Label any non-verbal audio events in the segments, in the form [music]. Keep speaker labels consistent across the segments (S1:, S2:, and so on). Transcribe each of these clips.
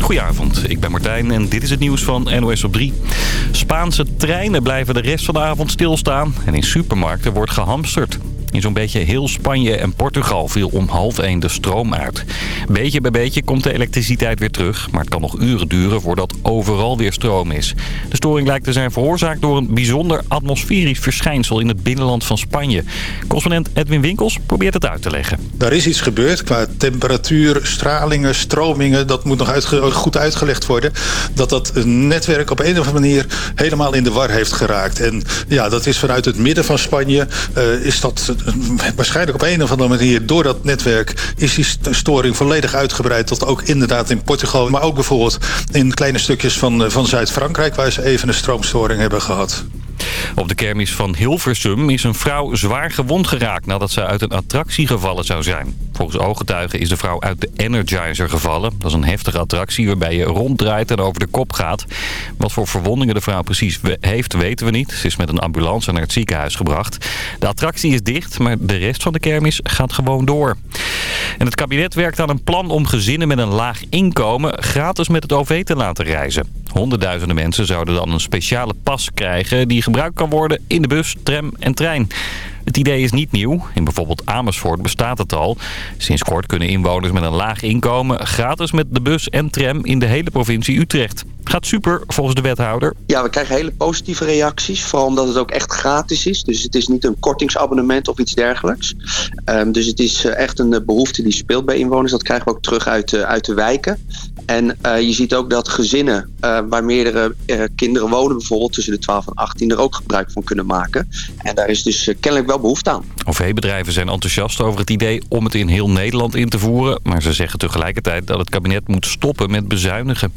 S1: Goedenavond, ik ben Martijn en dit is het nieuws van NOS op 3. Spaanse treinen blijven de rest van de avond stilstaan en in supermarkten wordt gehamsterd. In zo'n beetje heel Spanje en Portugal viel om half één de stroom uit. Beetje bij beetje komt de elektriciteit weer terug. Maar het kan nog uren duren voordat overal weer stroom is. De storing lijkt te zijn veroorzaakt door een bijzonder atmosferisch verschijnsel in het binnenland van Spanje. Correspondent Edwin Winkels probeert het uit te leggen.
S2: Daar is iets gebeurd qua temperatuur, stralingen, stromingen. Dat moet nog goed uitgelegd worden. Dat dat netwerk op een of andere manier helemaal in de war heeft geraakt. En ja, dat is vanuit het midden van Spanje uh, is dat waarschijnlijk op een of andere manier door dat netwerk is die storing volledig uitgebreid tot ook inderdaad in Portugal. Maar ook bijvoorbeeld in kleine stukjes van, van Zuid-Frankrijk waar ze even een stroomstoring hebben gehad.
S1: Op de kermis van Hilversum is een vrouw zwaar gewond geraakt nadat ze uit een attractie gevallen zou zijn. Volgens ooggetuigen is de vrouw uit de Energizer gevallen. Dat is een heftige attractie waarbij je ronddraait en over de kop gaat. Wat voor verwondingen de vrouw precies heeft weten we niet. Ze is met een ambulance naar het ziekenhuis gebracht. De attractie is dicht, maar de rest van de kermis gaat gewoon door. En het kabinet werkt aan een plan om gezinnen met een laag inkomen gratis met het OV te laten reizen. Honderdduizenden mensen zouden dan een speciale pas krijgen... die gebruikt kan worden in de bus, tram en trein. Het idee is niet nieuw. In bijvoorbeeld Amersfoort bestaat het al. Sinds kort kunnen inwoners met een laag inkomen gratis met de bus en tram in de hele provincie Utrecht. Gaat super volgens de wethouder.
S3: Ja, we krijgen hele positieve reacties. Vooral omdat het ook echt gratis is. Dus het is niet een kortingsabonnement of iets dergelijks. Um, dus het is eh, echt een eh, behoefte die speelt bij inwoners. Dat krijgen we ook terug uit, uh, uit de wijken. En uh, je ziet ook dat gezinnen uh, waar meerdere kinderen wonen, bijvoorbeeld tussen de 12 en 18, er ook gebruik van kunnen maken. En daar is dus kennelijk wel behoefte aan.
S1: OV-bedrijven zijn enthousiast over het idee om het in heel Nederland in te voeren. Maar ze zeggen tegelijkertijd dat het kabinet moet stoppen met bezuinigen.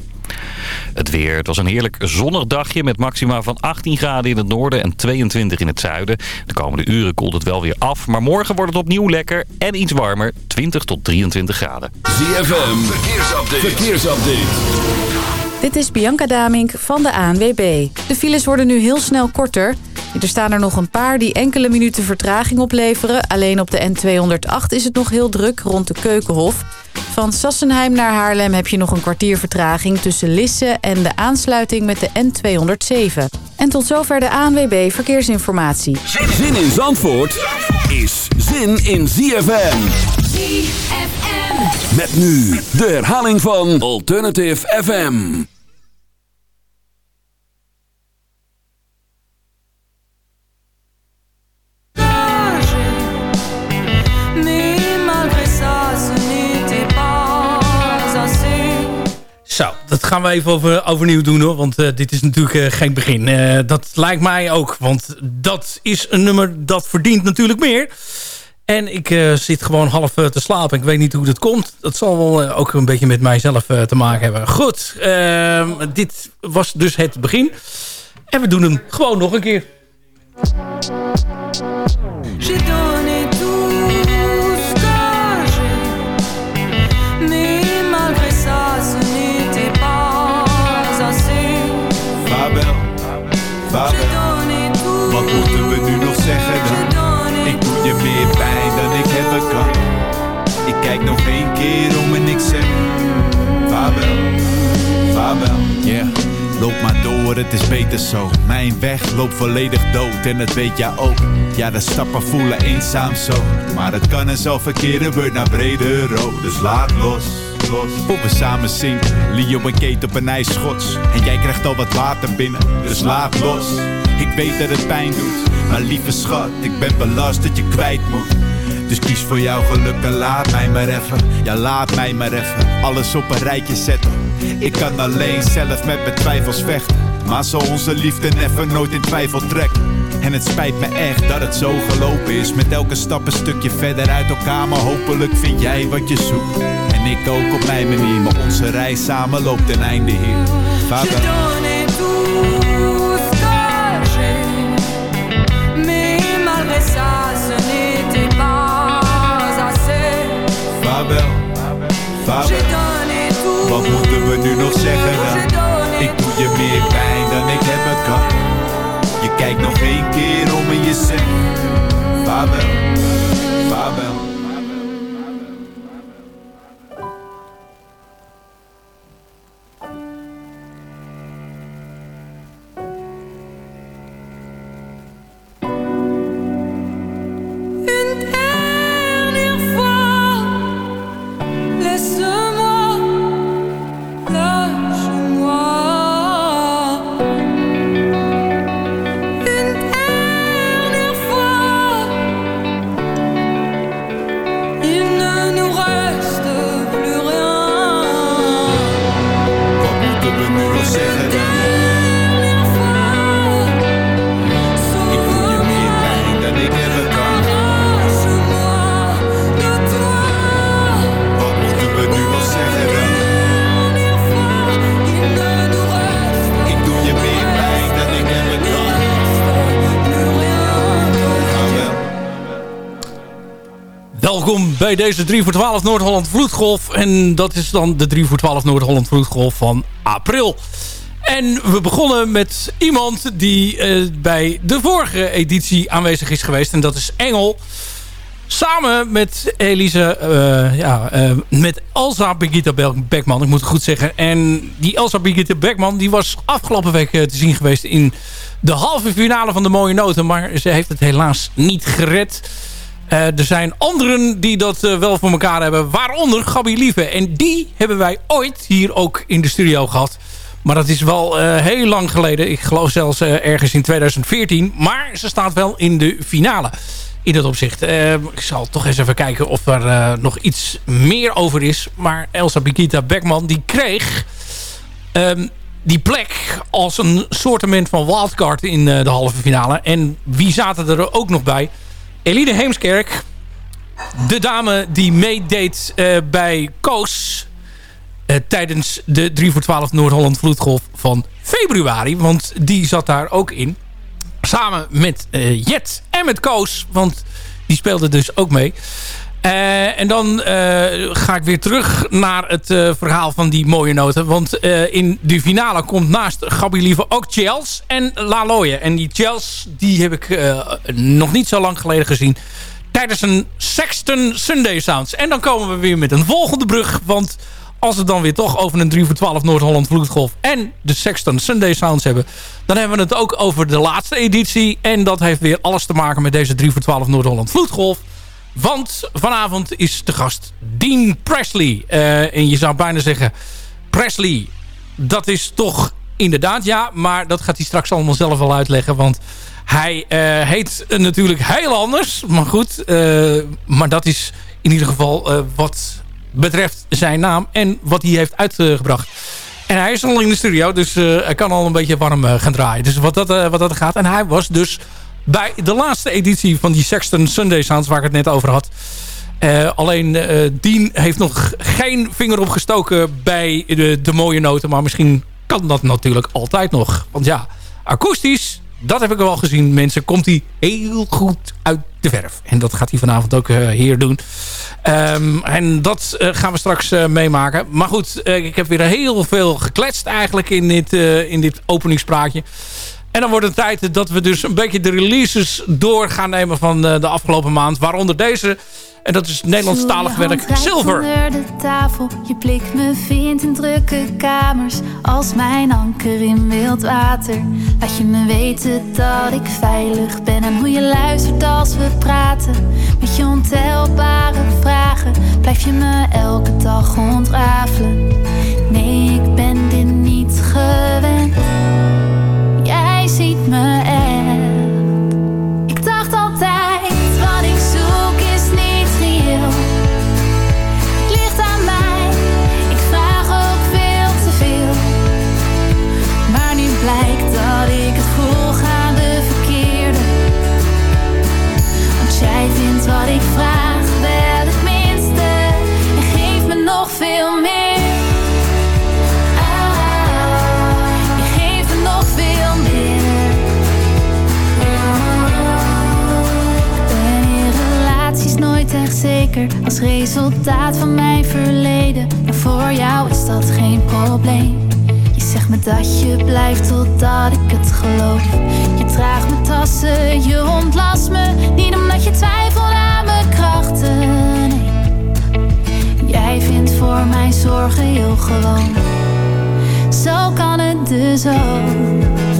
S1: Het weer. Het was een heerlijk zonnig dagje met maxima van 18 graden in het noorden en 22 in het zuiden. De komende uren koelt het wel weer af, maar morgen wordt het opnieuw lekker en iets warmer. 20 tot 23 graden.
S4: ZFM, verkeersupdate. verkeersupdate.
S5: Dit is Bianca Damink van de ANWB. De files worden nu heel snel korter. Er staan er nog een paar die enkele minuten vertraging opleveren. Alleen op de N208 is het nog heel druk rond de Keukenhof. Van Sassenheim naar Haarlem heb je nog een kwartier vertraging... tussen Lisse en de aansluiting met de N207. En tot zover de ANWB Verkeersinformatie.
S4: Zin in Zandvoort is zin in ZFM. ZFM. Met nu de herhaling van Alternative FM.
S6: Zo, dat gaan we even over, overnieuw doen hoor. Want uh, dit is natuurlijk uh, geen begin. Uh, dat lijkt mij ook. Want dat is een nummer dat verdient natuurlijk meer. En ik zit gewoon half te slapen. Ik weet niet hoe dat komt. Dat zal wel ook een beetje met mijzelf te maken hebben. Goed, ehm, dit was dus het begin. En we doen hem gewoon nog een keer.
S7: Loop maar door, het is beter zo. Mijn weg loopt volledig dood en dat weet jij ook. Ja, de stappen voelen eenzaam zo. Maar het kan en zo verkeren, wordt naar brede rood. Dus laat los los. Voor we samen zinken. Leo en Kate op een ijsschots. En jij krijgt al wat water binnen, dus laat los. Ik weet dat het pijn doet, maar lieve schat, ik ben belast dat je kwijt moet. Dus kies voor jouw geluk en laat mij maar even. Ja, laat mij maar even alles op een rijtje zetten. Ik kan alleen zelf met mijn twijfels vechten. Maar zo onze liefde never nooit in twijfel trekt. En het spijt me echt dat het zo gelopen is. Met elke stap een stukje verder uit elkaar. Maar hopelijk vind jij wat je zoekt. En ik ook op mijn manier. Maar onze reis samen loopt ten einde hier. Vader. We nu nog zeggen dan? Ik doe je meer pijn dan ik hebben kan. Je kijkt nog één keer om en je zegt Vaarwel, vaarwel
S6: bij deze 3 voor 12 Noord-Holland Vloedgolf. En dat is dan de 3 voor 12 Noord-Holland Vloedgolf van april. En we begonnen met iemand die uh, bij de vorige editie aanwezig is geweest. En dat is Engel. Samen met Elise, uh, ja, uh, met Elsa Birgitta Beckman, ik moet het goed zeggen. En die Elsa Birgitta Beckman, die was afgelopen week te zien geweest in de halve finale van de Mooie Noten. Maar ze heeft het helaas niet gered. Uh, er zijn anderen die dat uh, wel voor elkaar hebben. Waaronder Gabi Lieve. En die hebben wij ooit hier ook in de studio gehad. Maar dat is wel uh, heel lang geleden. Ik geloof zelfs ergens in 2014. Maar ze staat wel in de finale. In dat opzicht. ik zal toch eens even kijken of er nog iets meer over is. Maar Elsa Bikita Beckman die kreeg... Um, die plek als een soortement van wildcard in de halve finale. En wie zaten er ook nog bij? Eline Heemskerk, de dame die meedeed uh, bij Koos... Uh, tijdens de 3 voor 12 Noord-Holland Vloedgolf van februari. Want die zat daar ook in. Samen met uh, Jet en met Koos. Want die speelde dus ook mee. Uh, en dan uh, ga ik weer terug naar het uh, verhaal van die mooie noten. Want in de finale komt naast Gabi Lieve ook Chels en Laloye. En die Chels die heb ik nog niet zo lang geleden gezien. Tijdens een Sexton Sunday Sounds. En dan komen we weer met een volgende brug. Want als we dan weer toch over een 3 voor 12 Noord-Holland Vloedgolf... en de Sexton Sunday Sounds hebben... dan hebben we het ook over de laatste editie. En dat heeft weer alles te maken met deze 3 voor 12 Noord-Holland Vloedgolf... Want vanavond is de gast Dean Presley. Uh, en je zou bijna zeggen... Presley, dat is toch inderdaad ja. Maar dat gaat hij straks allemaal zelf wel uitleggen. Want hij uh, heet natuurlijk heel anders. Maar goed, uh, maar dat is in ieder geval wat betreft zijn naam. En wat hij heeft uitgebracht. En hij is al in de studio, dus hij kan al een beetje warm gaan draaien. Dus wat dat, wat dat gaat. En hij was dus bij de laatste editie van die Sexton Sunday Sounds... waar ik het net over had. Uh, alleen uh, Dien heeft nog geen vinger opgestoken bij de, de mooie noten. Maar misschien kan dat natuurlijk altijd nog. Want ja, akoestisch, dat heb ik wel gezien. Mensen, komt hij heel goed uit de verf. En dat gaat hij vanavond ook uh, hier doen. Um, en dat gaan we straks meemaken. Maar goed, ik heb weer heel veel gekletst eigenlijk in dit, in dit openingspraatje. En dan wordt het tijd dat we dus een beetje de releases door gaan nemen van eh, de afgelopen maand. Waaronder deze. En dat is Nederlandstalig werk Silver.
S8: Onder de tafel, je blik me vindt in drukke kamers. Als mijn anker in wild water. Laat je me weten dat ik veilig ben. En hoe je luistert als we praten. Met je ontelbare vragen. Blijf je me elke dag ontrafelen. Nee, ik ben dit niet gewend ziet me echt. Resultaat van mijn verleden. Maar voor jou is dat geen probleem. Je zegt me dat je blijft totdat ik het geloof. Je draagt mijn tassen, je ontlast me. Niet omdat je twijfelt aan mijn krachten. Nee. Jij vindt voor mijn zorgen heel gewoon. Zo kan het dus ook.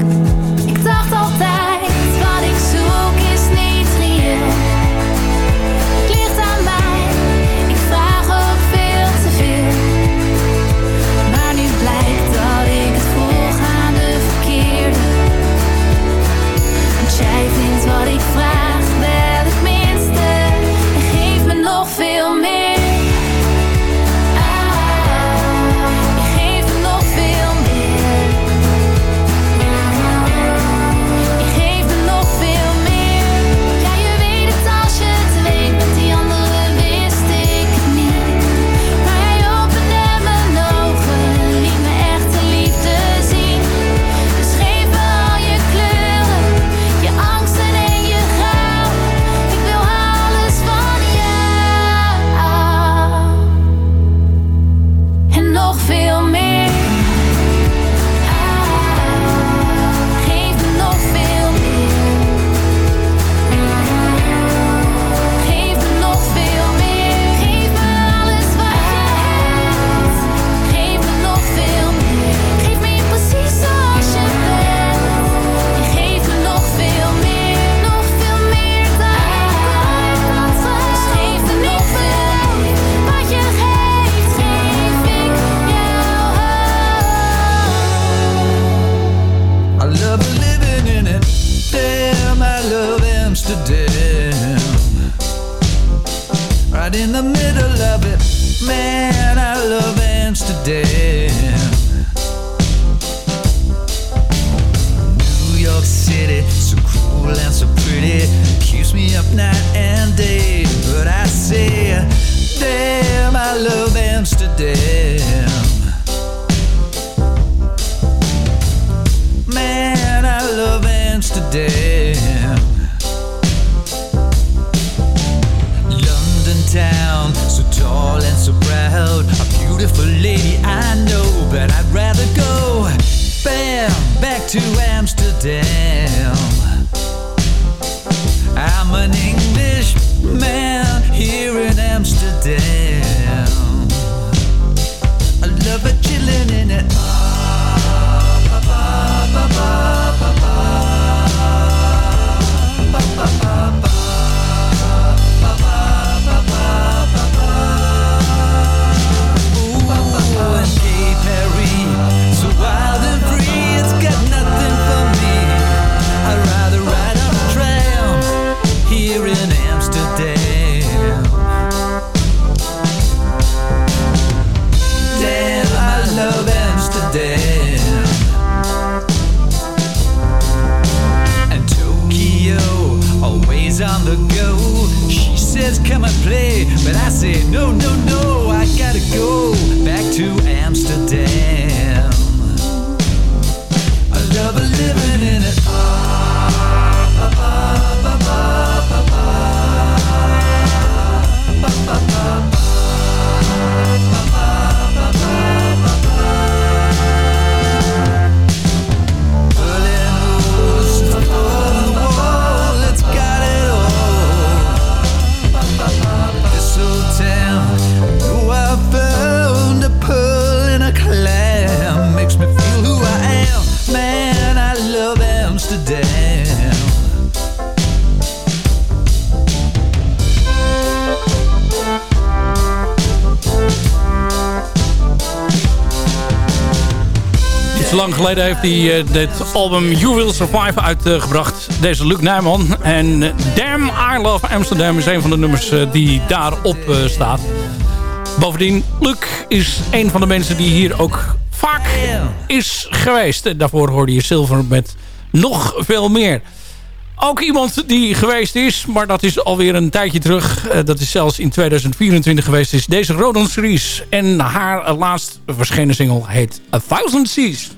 S9: Always on the go. She says, come and play, but I say, no, no, no, I gotta go back to Amsterdam. I love living in it. Berlin
S6: geleden heeft hij eh, dit album You Will Survive uitgebracht. Deze Luc Nijman. En Damn, I Love Amsterdam is een van de nummers eh, die daarop eh, staat. Bovendien, Luc is een van de mensen die hier ook vaak is geweest. Daarvoor hoorde je Silver met nog veel meer. Ook iemand die geweest is, maar dat is alweer een tijdje terug. Dat is zelfs in 2024 geweest, is deze Rodan Series. En haar laatst verschenen single heet A Thousand Seas.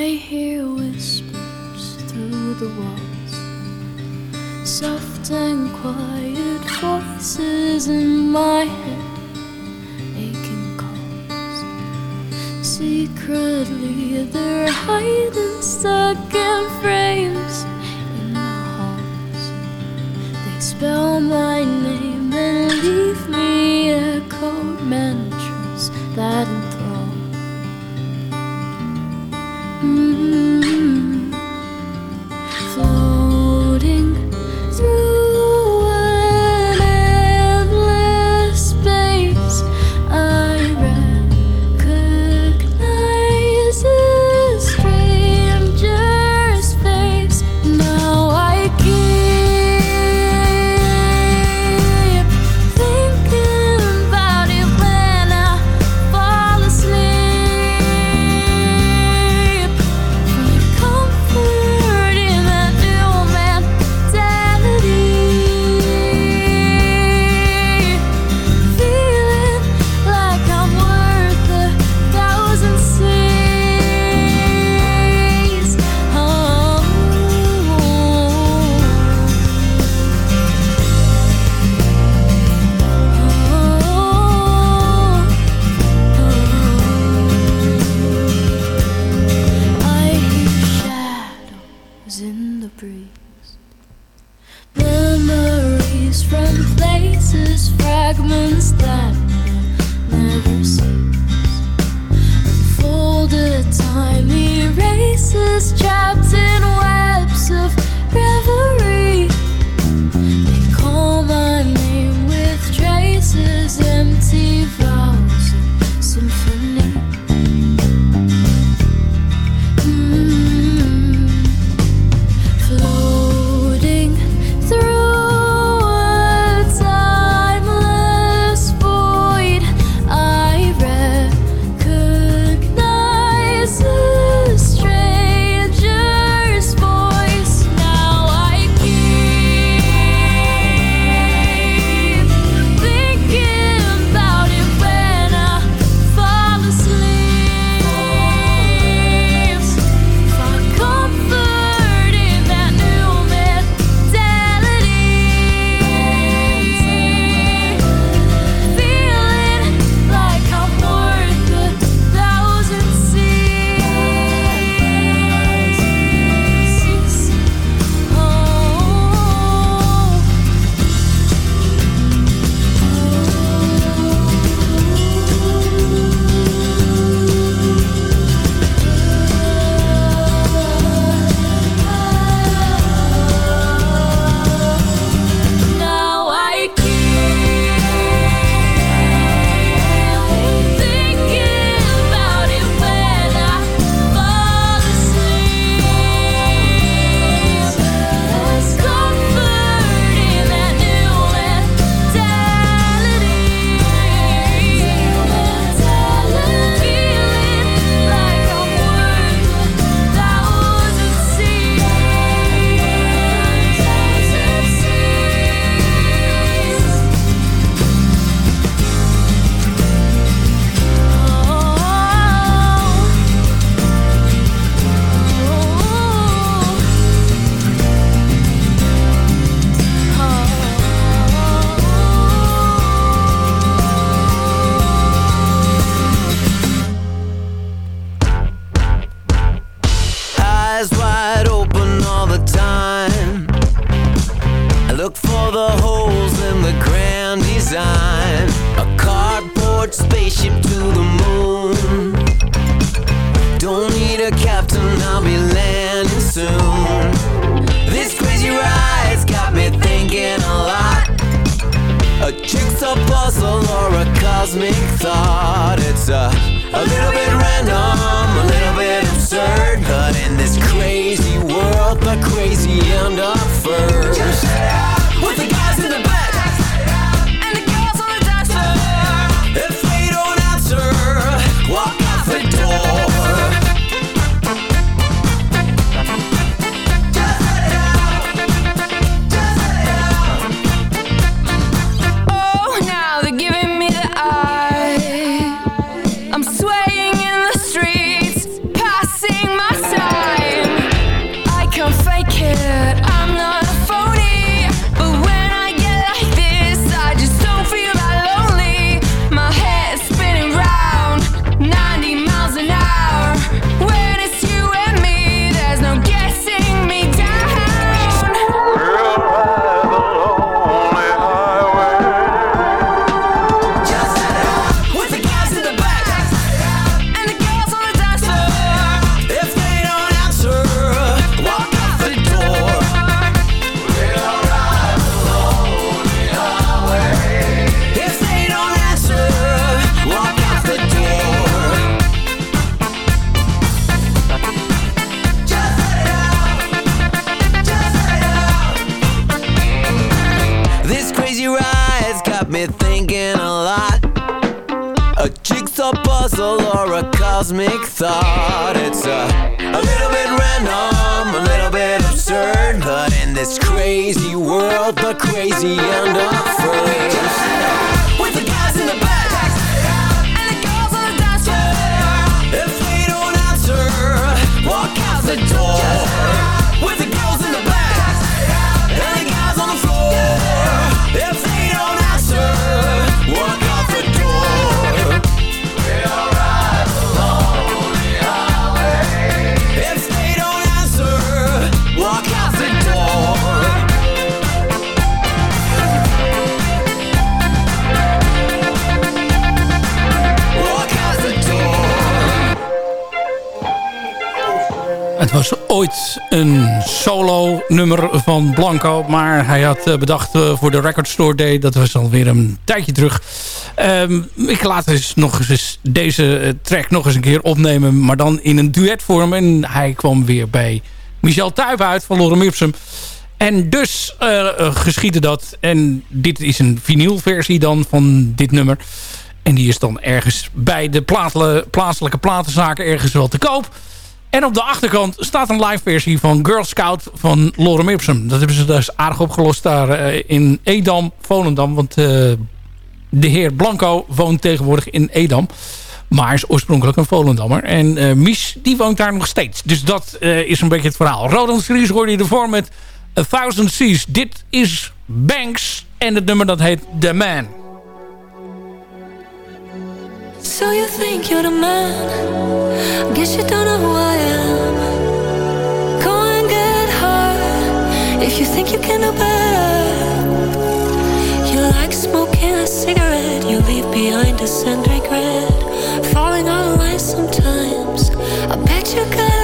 S10: I hear whispers through the walls, soft and quiet voices in my head, aching calls. Secretly, they're hiding stuck in frames in the halls. They spell my name and leave me echoed mantras that
S11: or a cosmic thought. It's a, a little bit random, a little bit absurd. But in this crazy world, the crazy end up first.
S10: Just
S11: With the guys in the puzzle or a cosmic thought. It's a, a little bit random, a little bit absurd. But in this crazy world, the crazy up first. With the guys in the back.
S10: And the girls on the dance floor.
S11: If they don't answer, walk out the door.
S6: Het was ooit een solo nummer van Blanco. Maar hij had eh, bedacht eh, voor de Record Store Day. Dat was alweer een tijdje terug. Ehm, ik laat dus nog eens deze eh, track nog eens een keer opnemen. Maar dan in een duetvorm. En hij kwam weer bij Michel Tuyp uit van Lorem Ipsum. En dus eh, geschiedde dat. En dit is een vinylversie dan van dit nummer. En die is dan ergens bij de plaatselijke platenzaken ergens wel te koop. En op de achterkant staat een live versie van Girl Scout van Lorem Ipsum. Dat hebben ze dus aardig opgelost daar eh, in Edam, Volendam. Want eh, de heer Blanco woont tegenwoordig in Edam. Maar is oorspronkelijk een Volendammer. En eh Mies, die woont daar nog steeds. Dus dat is een beetje het verhaal. Roland Series hoorde je ervoor met A Thousand Seas. Dit is Banks. En het nummer dat heet The Man.
S10: So you think you're the man? I guess you don't know who I am. Go and get hard if you think you can do better. You like smoking a cigarette, you leave behind a scent regret. Falling out of line sometimes. I bet you got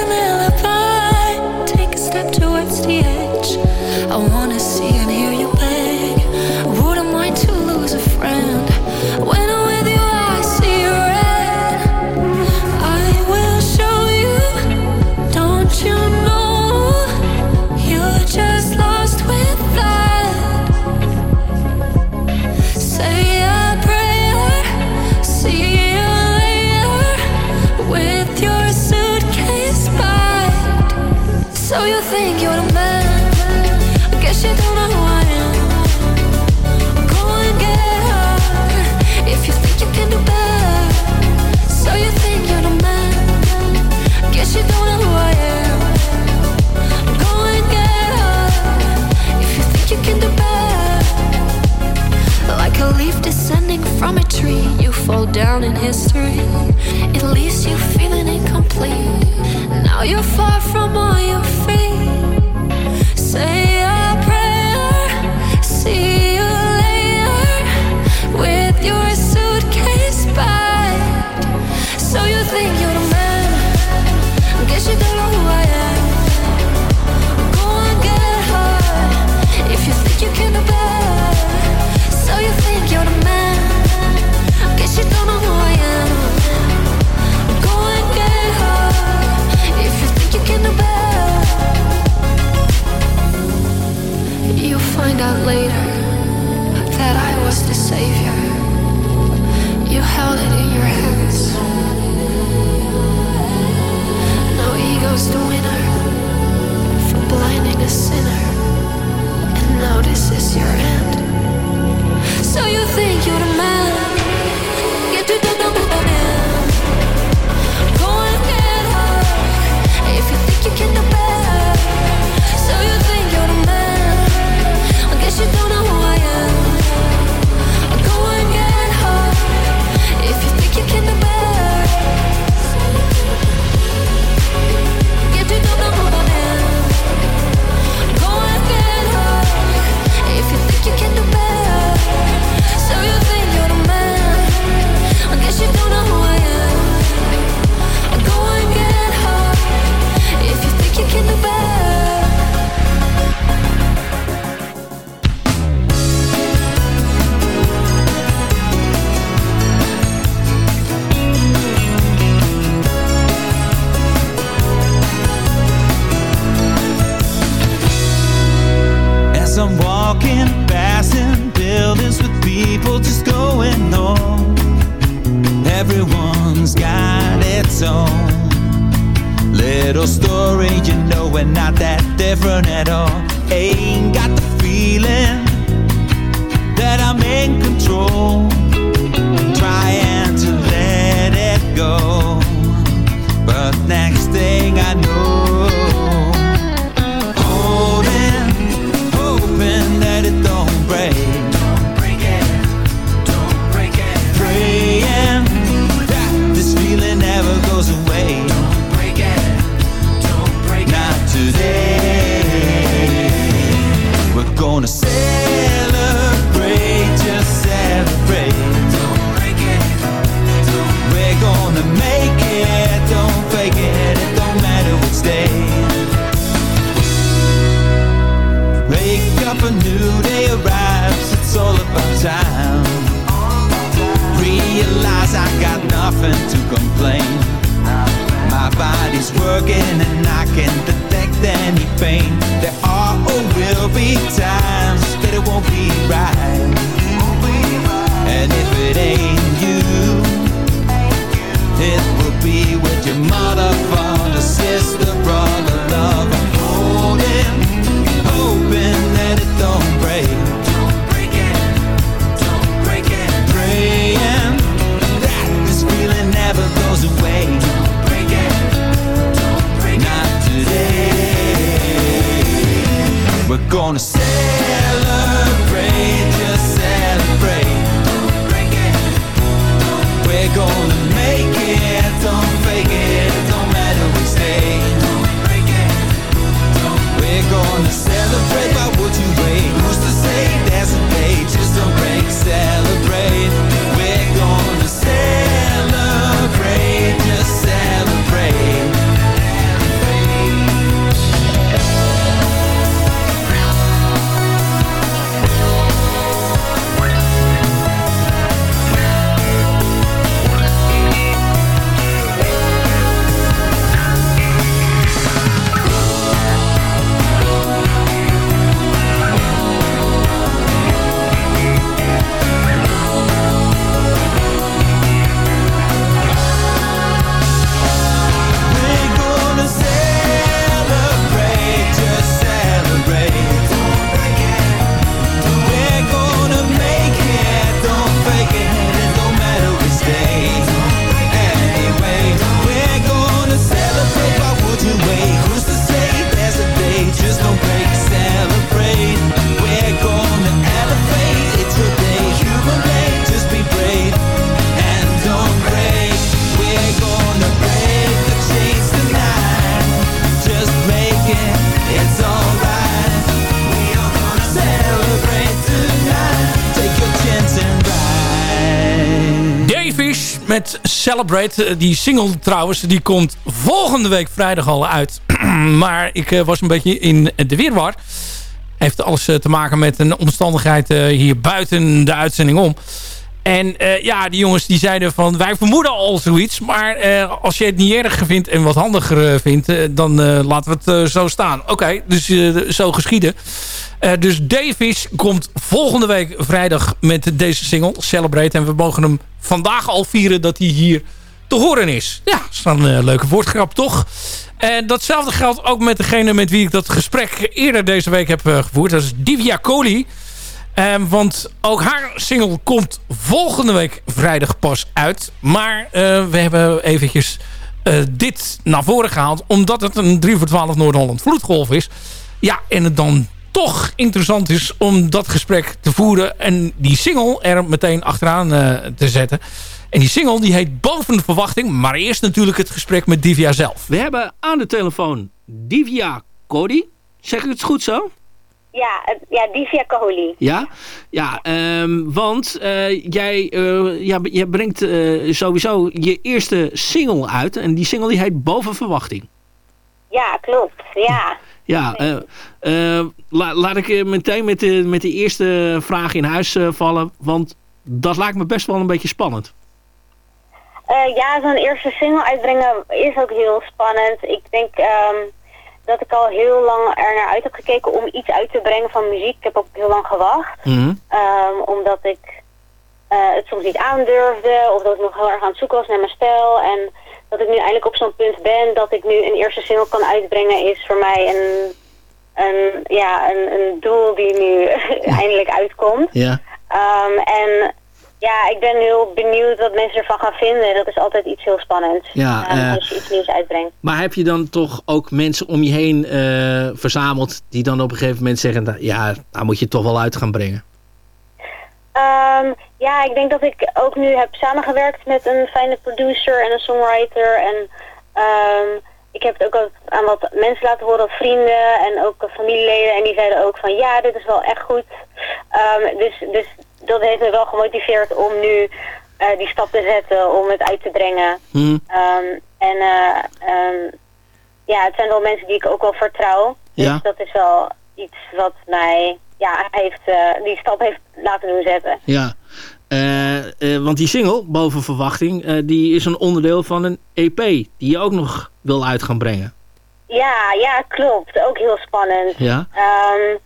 S10: you're far from all your wanna say
S7: Celebrate.
S6: Eh, Die single trouwens, die komt volgende week vrijdag al uit. [clears throat] maar ik eh, was een beetje in de weerwar. Heeft alles eh, te maken met een omstandigheid hier buiten de uitzending om. En eh, ja, die jongens die zeiden van wij vermoeden al zoiets. Maar eh, als je het niet erg vindt en wat handiger eh, vindt, dan laten we het zo staan. Oké, dus zo geschieden. Dus Davis komt volgende week vrijdag met deze single, Celebrate. En we mogen hem vandaag al vieren dat hij hier te horen is. Ja, dat is dan een leuke woordgrap, toch? En datzelfde geldt ook met degene met wie ik dat gesprek eerder deze week heb gevoerd. Dat is Divya Kohli. Ehm, want ook haar single komt volgende week vrijdag pas uit. Maar eh, we hebben eventjes eh, dit naar voren gehaald. Omdat het een 3 voor 12 Noord-Holland vloedgolf is. Ja, en het dan toch interessant is om dat gesprek te voeren. En die single er meteen achteraan eh, te zetten. En die single die heet Boven de Verwachting. Maar eerst natuurlijk het gesprek met Divya zelf.
S12: We hebben aan de telefoon Divya Cody. Zeg ik het goed zo?
S13: Ja, het- ja Divya Kohli.
S12: Ja, ja ehm, want eh, jij, eh, ja, jij brengt eh, sowieso je eerste single uit. En die single die heet Boven Verwachting.
S13: Ja, klopt. Ja.
S12: Ja, eh, eh, la- laat ik eh, meteen met de, met de eerste vraag in huis eh, vallen. Want dat lijkt me best wel een beetje spannend.
S13: Eh, ja, zo'n eerste single uitbrengen is ook heel spannend. Ik denk, ehm, dat ik al heel lang er naar uit heb gekeken om iets uit te brengen van muziek. Ik heb ook heel lang gewacht.
S6: Mhm.
S13: Ehm, omdat ik eh, het soms niet aandurfde of dat ik nog heel erg aan het zoeken was naar mijn stijl. En dat ik nu eindelijk op zo'n punt ben dat ik nu een eerste single kan uitbrengen is voor mij een, een, ja, een, een doel die nu [laughs] eindelijk uitkomt.
S6: Ja.
S13: Ehm, en ja, ik ben heel benieuwd wat mensen ervan gaan vinden. Dat is altijd iets heel spannends.
S6: Ja, eh,
S13: als je iets nieuws uitbrengt.
S6: Maar heb je dan toch ook mensen om je heen eh, verzameld... die dan op een gegeven moment zeggen... nou, ja, nou moet je het toch wel uit gaan brengen?
S13: Ehm, ja, ik denk dat ik ook nu heb samengewerkt met een fijne producer en een songwriter. En ehm, ik heb het ook al aan wat mensen laten horen, vrienden en ook familieleden. En die zeiden ook van ja, dit is wel echt goed. Ehm, dus, dus dat heeft me wel gemotiveerd om nu eh, die stap te zetten om het uit te brengen.
S6: Hm.
S13: Ehm, en eh, ehm, ja, het zijn wel mensen die ik ook wel vertrouw.
S6: Ja.
S13: Dus dat is wel iets wat mij ja, heeft, eh, die stap heeft laten doen zetten.
S6: Ja. Want die single, Boven Verwachting... die is een onderdeel van een EP... die je ook nog wil uit gaan brengen.
S13: Ja, ja, klopt. Ook heel spannend.
S6: Ja.
S13: Ehm,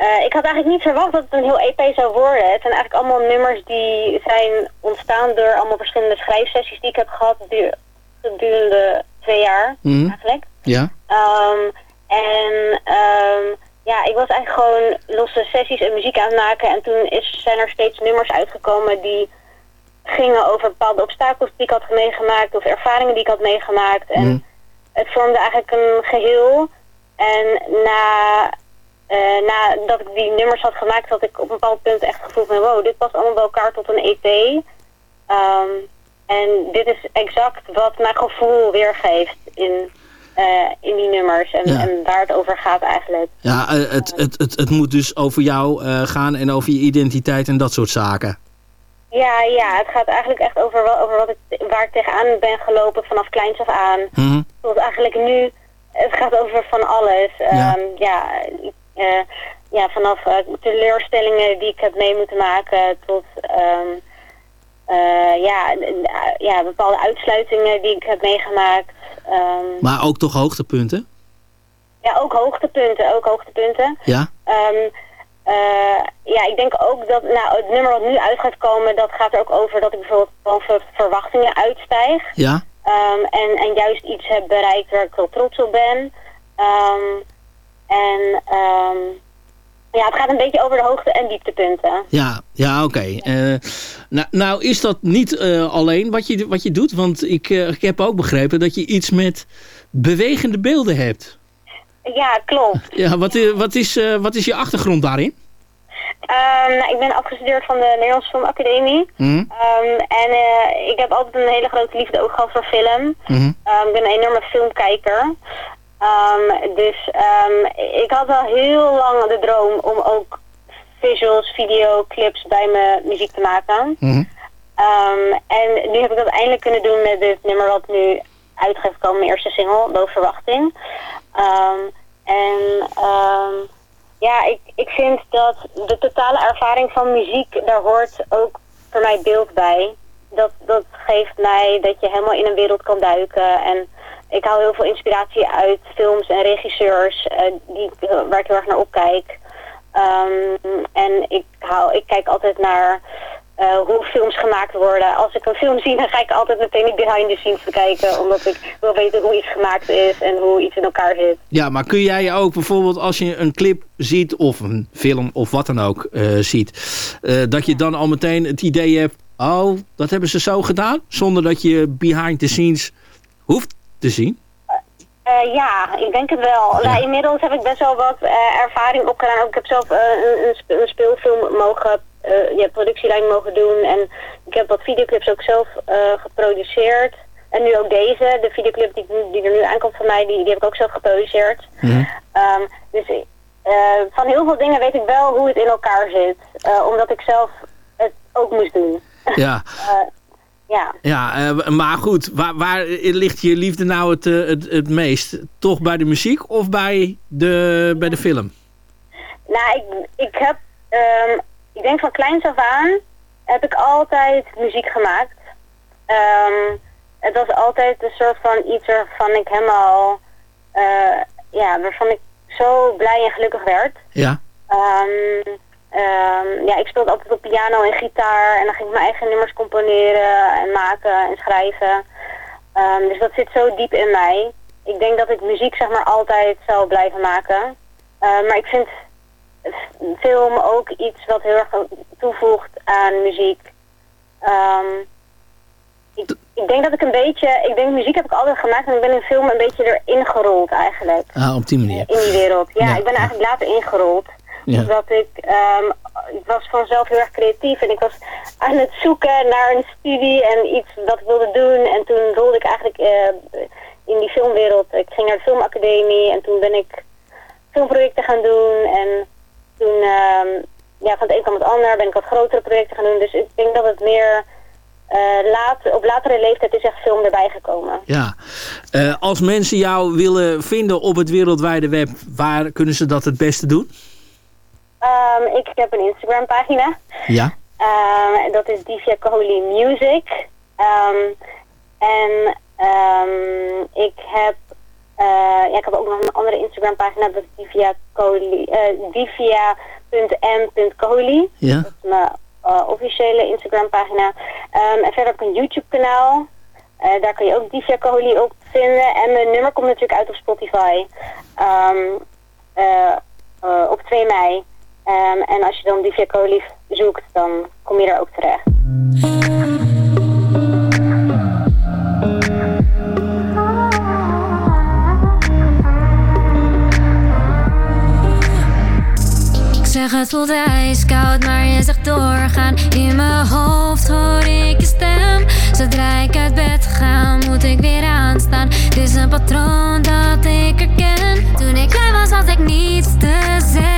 S13: eh, ik had eigenlijk niet verwacht dat het een heel EP zou worden. Het zijn eigenlijk allemaal nummers die zijn ontstaan door allemaal verschillende schrijfsessies die ik heb gehad du- gedurende twee jaar
S6: Mhm.
S13: eigenlijk.
S6: Ja.
S13: Ehm, en ehm, ja, ik was eigenlijk gewoon losse sessies en muziek aan het maken. En toen is, zijn er steeds nummers uitgekomen die gingen over bepaalde obstakels die ik had meegemaakt. Of ervaringen die ik had meegemaakt. En
S6: Mhm.
S13: het vormde eigenlijk een geheel. En na, eh, nadat ik die nummers had gemaakt, had ik op een bepaald punt echt gevoeld van wow, dit past allemaal bij elkaar tot een EP. Ehm, en dit is exact wat mijn gevoel weergeeft in, eh, in die nummers en,
S6: Ja.
S13: en waar het over gaat eigenlijk.
S6: Ja, eh, het, het, het, het moet dus over jou gaan en over je identiteit en dat soort zaken.
S13: Ja, ja, het gaat eigenlijk echt over, over wat ik, waar ik tegenaan ben gelopen vanaf kleins af aan.
S6: Mhm.
S13: Tot eigenlijk nu, het gaat over van alles.
S6: Ja.
S13: Ja, ja, ja vanaf eh, teleurstellingen die ik heb mee moeten maken tot ehm, eh, ja, eh, ja, bepaalde uitsluitingen die ik heb meegemaakt. Ehm,
S6: Maar ook toch hoogtepunten?
S13: ja, ook hoogtepunten, ook hoogtepunten.
S6: Ja.
S13: Ehm, eh, ja, ik denk ook dat nou, het nummer wat nu uit gaat komen, dat gaat er ook over dat ik bijvoorbeeld boven verwachtingen uitstijg.
S6: Ja.
S13: En, en juist iets heb bereikt waar ik wel trots op ben. En ehm, ja, het gaat een beetje over de hoogte- en dieptepunten.
S6: Ja, ja oké. Eh, nou, nou is dat niet eh, alleen wat je, wat je doet. Want ik, eh, ik heb ook begrepen dat je iets met bewegende beelden hebt.
S13: Ja, klopt. [laughs]
S6: Ja, wat, wat, is, wat is je achtergrond daarin?
S13: Ehm, nou, ik ben afgestudeerd van de Nederlandse Filmacademie. Ehm, en ik heb altijd een hele grote liefde ook gehad voor film.
S6: Mhm.
S13: Ik ben een enorme filmkijker. Ehm, dus ehm, ik had al heel lang de droom om ook visuals, videoclips bij mijn muziek te maken. Ehm, en nu heb ik dat eindelijk kunnen doen met dit nummer wat nu uit gaat komen, mijn eerste single, Boven Verwachting. En ja, ik, ik vind dat de totale ervaring van muziek, daar hoort ook voor mij beeld bij. Dat, dat geeft mij dat je helemaal in een wereld kan duiken. En ik haal heel veel inspiratie uit films en regisseurs eh, die, ik- waar ik heel erg naar opkijk. Ehm, en ik, hou, ik kijk altijd naar eh, hoe films gemaakt worden. Als ik een film zie, dan ga ik altijd meteen die behind the scenes bekijken. Omdat ik wil weten hoe iets gemaakt is en hoe iets in elkaar zit.
S6: Ja, maar kun jij ook bijvoorbeeld als je een clip ziet of een film of wat dan ook eh, ziet, eh, dat je dan al meteen het idee hebt, oh, dat hebben ze zo gedaan, zonder dat je behind the scenes hoeft te zien?
S13: Eh, ja, ik denk het wel. Nou, inmiddels heb ik best wel wat eh, ervaring opgedaan. Ik heb zelf eh, een, een spe- een speelfilm mogen, ja, productielijn mogen doen. En ik heb wat videoclips ook zelf geproduceerd. En nu ook deze, de videoclip die, die er nu aankomt van mij, die, die heb ik ook zelf geproduceerd. Ehm, dus van heel veel dingen weet ik wel hoe het in elkaar zit. omdat ik zelf het ook moest doen.
S6: Ja, [laughs]
S13: ja.
S6: ja eh, maar goed, waar, waar ligt je liefde nou het, eh, het, het meest? Toch bij de muziek of bij de, bij de film?
S13: Nou, ik, ik heb, ehm, ik denk van kleins af aan heb ik altijd muziek gemaakt. Ehm, het was altijd een soort van iets waarvan ik helemaal, eh, ja, waarvan ik zo blij en gelukkig werd.
S14: Ja.
S13: Ehm, ehm, ja, ik speelde altijd op piano en gitaar en dan ging ik mijn eigen nummers componeren en maken en schrijven. Ehm, dus dat zit zo diep in mij. Ik denk dat ik muziek zeg maar altijd zal blijven maken. Ehm, maar ik vind film ook iets wat heel erg toevoegt aan muziek. Ik, ik denk dat ik een beetje, ik denk muziek heb ik altijd gemaakt en ik ben in film een beetje erin gerold eigenlijk
S14: Ah, op die manier.
S13: in die wereld. Ja,
S14: Ja,
S13: ik ben eigenlijk later ingerold.
S14: Ja.
S13: Omdat ik, ehm, ik was vanzelf heel erg creatief en ik was aan het zoeken naar een studie en iets wat ik wilde doen. En toen rolde ik eigenlijk eh, in die filmwereld. Ik ging naar de filmacademie en toen ben ik filmprojecten gaan doen. En toen, ehm, ja, van het een kwam het ander, ben ik wat grotere projecten gaan doen. Dus ik denk dat het meer eh, laat, op latere leeftijd is echt film erbij gekomen.
S14: Ja. Eh, als mensen jou willen vinden op het wereldwijde web, waar kunnen ze dat het beste doen?
S13: Ehm, ik heb een Instagram pagina.
S14: Ja.
S13: Ehm, dat is Divya Kohli Music. Ehm, en ik heb eh, ja, ik heb ook nog een andere Instagram pagina, dat is Divya Kohli, eh, divya.m.kohli.
S14: Ja.
S13: Dat is mijn eh, officiële Instagram pagina. En verder heb ik een YouTube kanaal. Daar kun je ook Divya Kohli op vinden. En mijn nummer komt natuurlijk uit op Spotify. Eh, op 2 mei. Ehm, en als je dan Divya Kohli zoekt, dan kom je daar ook terecht.
S15: Ik zeg het voelt ijskoud, maar je zegt doorgaan. In mijn hoofd hoor ik je stem. Zodra ik uit bed ga, moet ik weer aanstaan. Het is een patroon dat ik herken. Toen ik klein was, had ik niets te zeggen.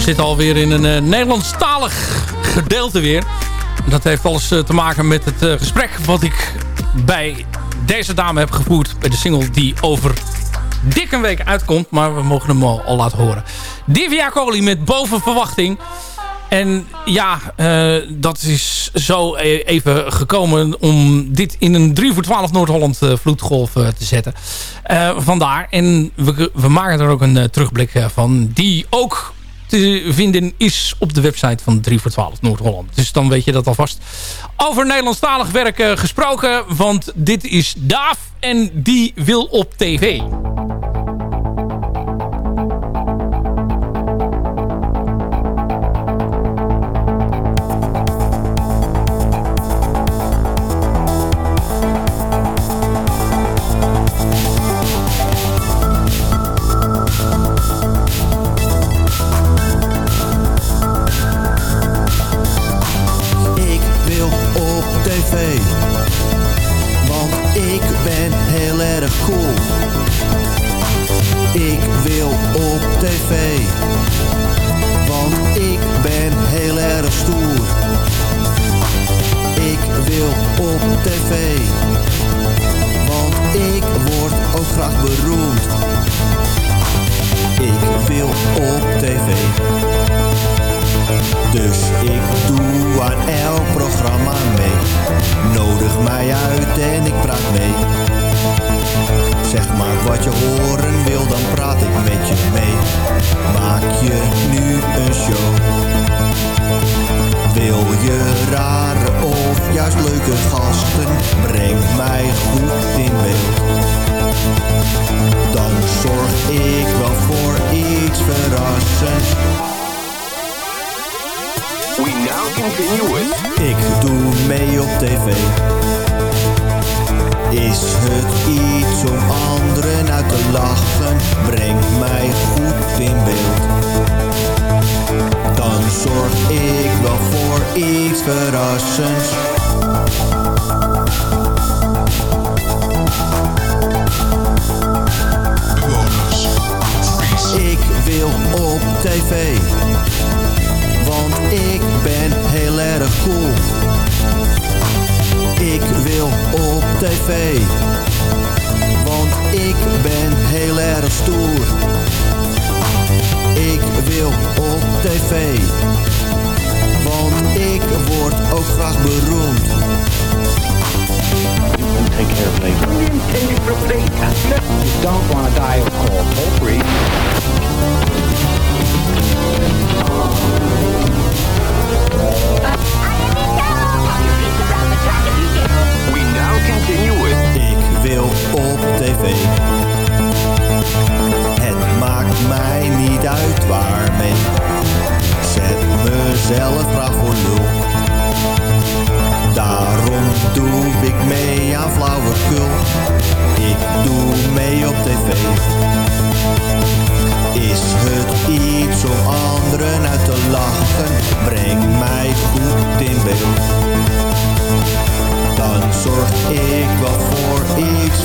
S6: Zitten alweer in een eh, Nederlandstalig gedeelte weer. Dat heeft alles eh, te maken met het eh, gesprek wat ik bij deze dame heb gevoerd. Bij de single die over dik een week uitkomt. Maar we mogen hem al, al laten horen. Divya Kohli met Boven Verwachting. En ja, dat is zo even gekomen om dit in een 3 voor 12 Noord-Holland vloedgolf te zetten. Vandaar. En we, we maken er ook een terugblik van. Die ook te vinden is op de website van 3 voor 12 Noord-Holland. Dus dan weet je dat alvast. Over Nederlandstalig werk eh, gesproken. Want dit is Daaf en die wil op tv.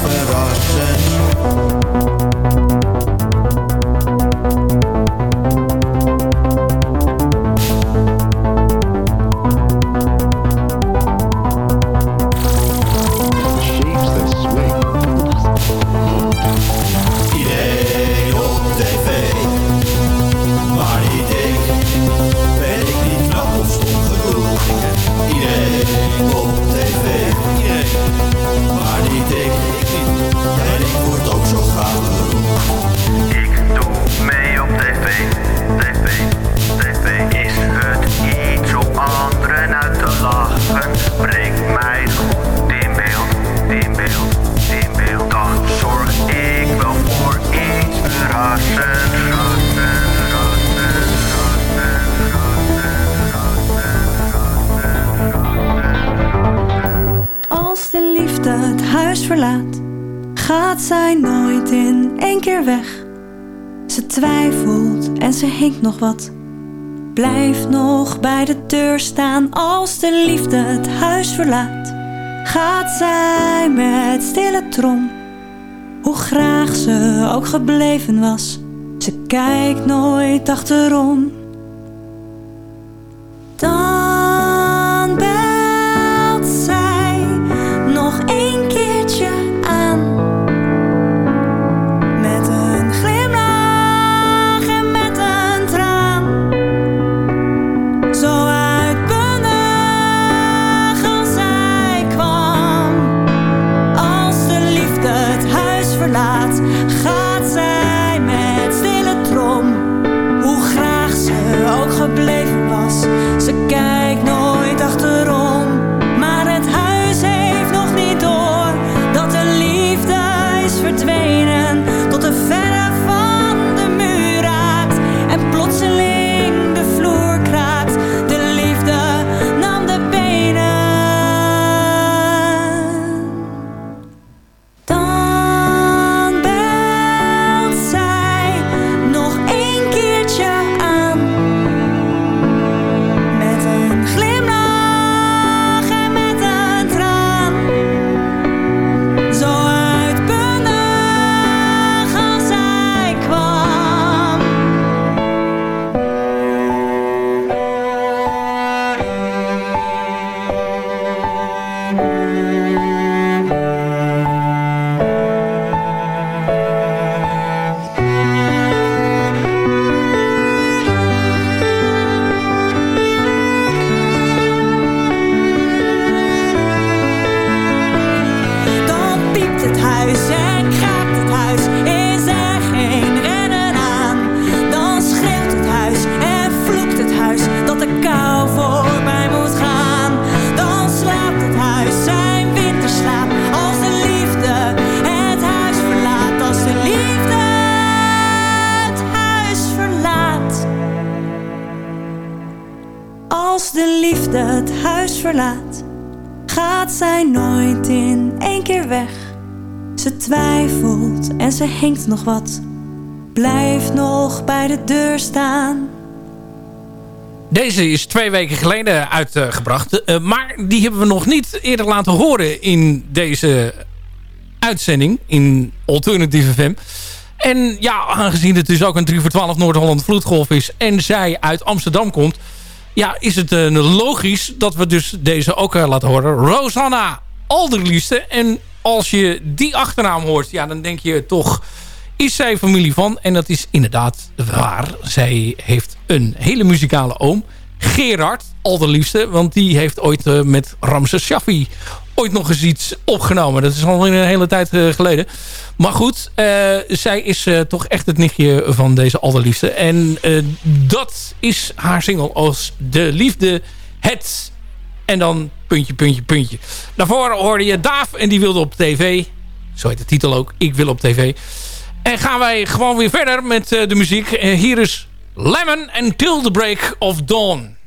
S16: Russian nog wat. Blijf nog bij de deur staan als de liefde het huis verlaat. Gaat zij met stille trom, hoe graag ze ook gebleven was. Ze kijkt nooit achterom. Nog wat, blijft nog bij de deur staan.
S6: Deze is twee weken geleden uitgebracht. Uh, maar die hebben we nog niet eerder laten horen in deze uitzending. In Alternative FM. En ja, aangezien het dus ook een 3 voor 12 Noord-Holland vloedgolf is... en zij uit Amsterdam komt... ja, is het uh, logisch dat we dus deze ook uh, laten horen. Rosanna Alderliefste. En als je die achternaam hoort, ja, dan denk je toch... is zij familie van? En dat is inderdaad waar. Zij heeft een hele muzikale oom. Gerard, Alderliefste. Want die heeft ooit uh, met Ramses Shaffi ooit nog eens iets opgenomen. Dat is al een hele tijd uh, geleden. Maar goed, uh, zij is toch echt het nichtje van deze allerliefste. En dat is haar single als De Liefde, Het... En dan puntje, puntje, puntje. Daarvoor hoorde je Daaf en die wilde op tv. Zo heet de titel ook. Ik wil op tv. En gaan wij gewoon weer verder met de muziek. hier is Lemon Until the Break of Dawn.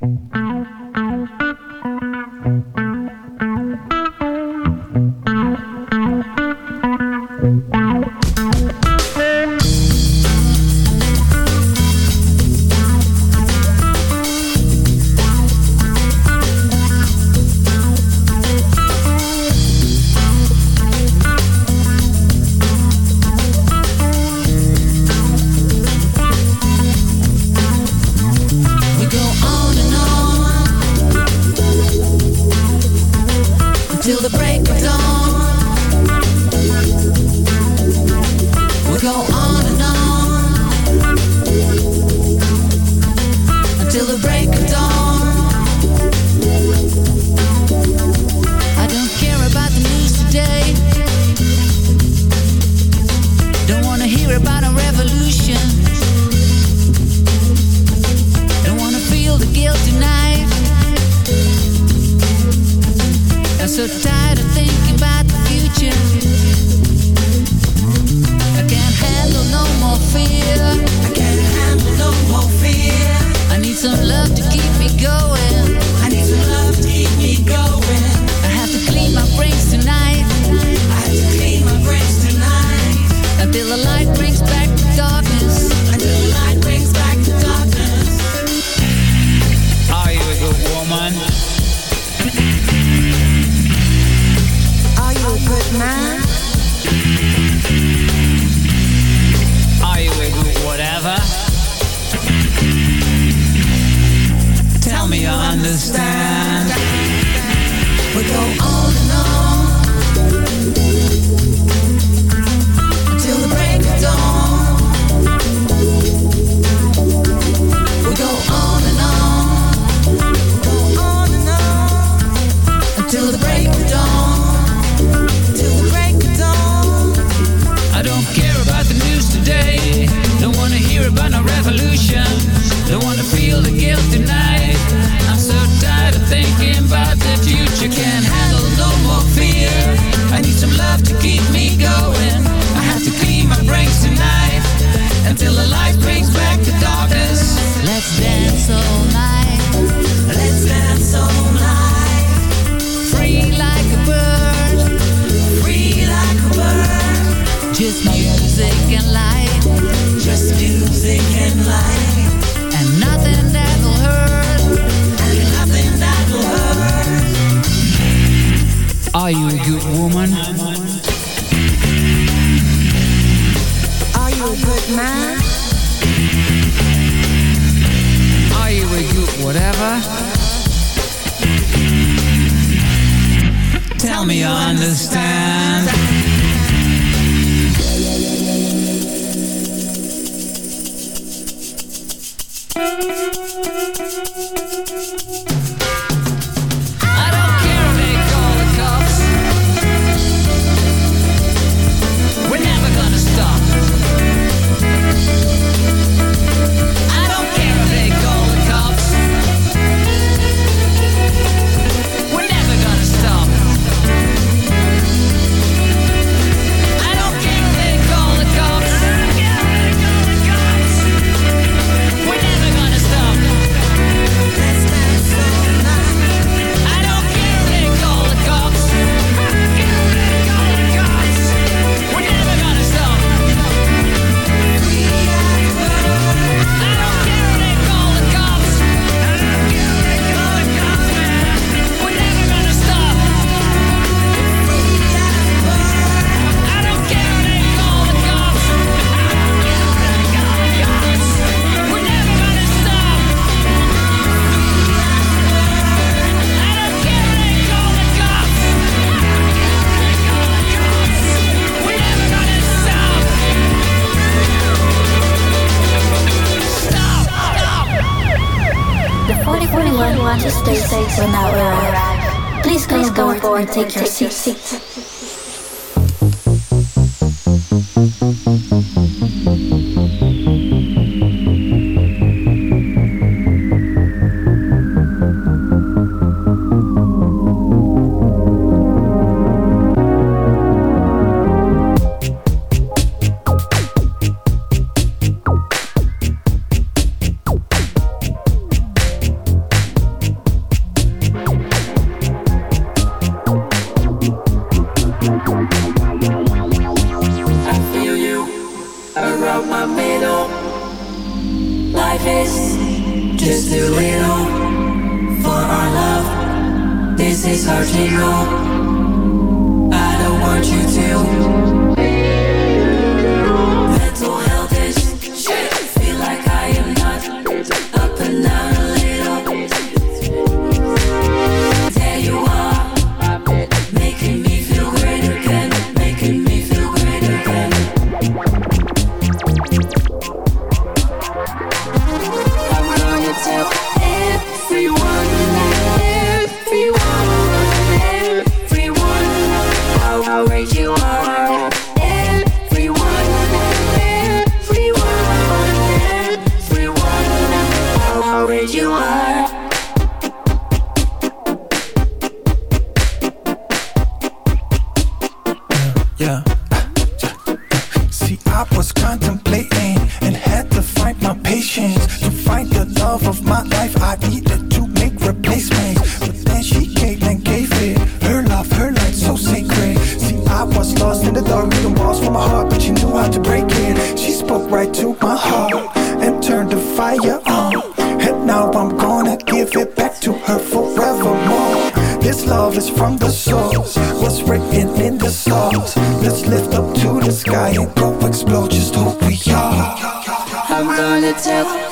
S17: Are you a good woman?
S18: Are you a good man?
S17: Are you a good whatever? Tell me you understand.
S19: Written in the stars. Let's lift up to the sky and go explode just who we are.
S10: I'm gonna tell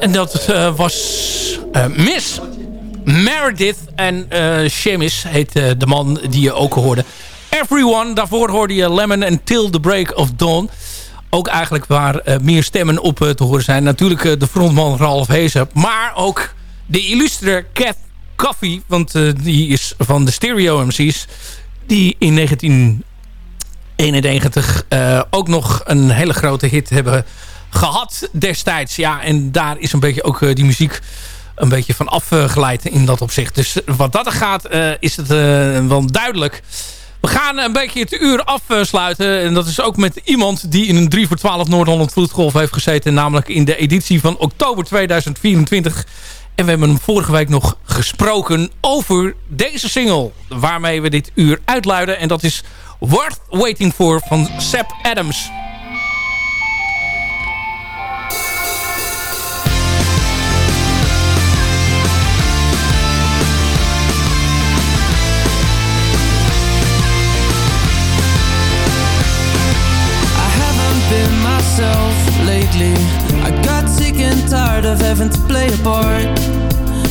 S6: En dat eh, was eh, Miss Meredith. En eh Seamus heet eh, de man die je ook hoorde. Everyone, daarvoor hoorde je Lemon en Till the Break of Dawn. Ook eigenlijk waar eh, meer stemmen op eh, te horen zijn. Natuurlijk eh, de frontman Ralph Hezen. Maar ook de illustre Kath Coffee. Want eh, die is van de Stereo MC's. Die in 1991 eh, ook nog een hele grote hit hebben gehad destijds. Ja, en daar is een beetje ook eh, die muziek een beetje van afgeleid in dat opzicht. Dus wat dat er gaat, eh, is het eh, wel duidelijk. We gaan een beetje het uur afsluiten. En dat is ook met iemand die in een 3 voor 12 Noord-Holland Vloedgolf heeft gezeten. Namelijk in de editie van oktober 2024. En we hebben hem vorige week nog gesproken over deze single. Waarmee we dit uur uitluiden. En dat is Worth Waiting For van Seb Adams.
S10: Myself lately. I got sick and tired of having to play a part.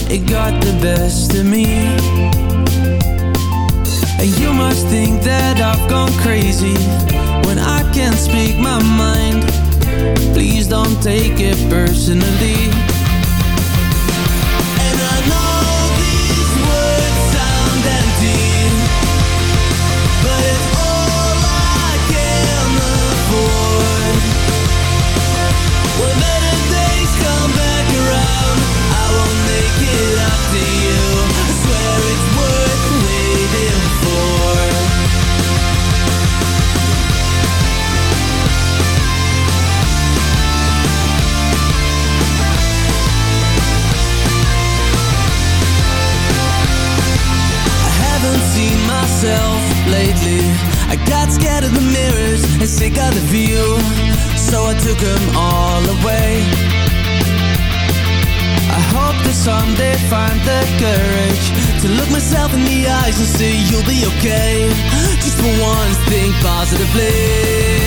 S10: It got the best of me. And you must think that I've gone crazy when I can't speak my mind. Please don't take it personally.
S11: Lately. I got scared of the mirrors and sick of the view, so I took them all away. I hope that someday find the courage to look myself in the eyes and say you'll be okay. Just for once, think positively.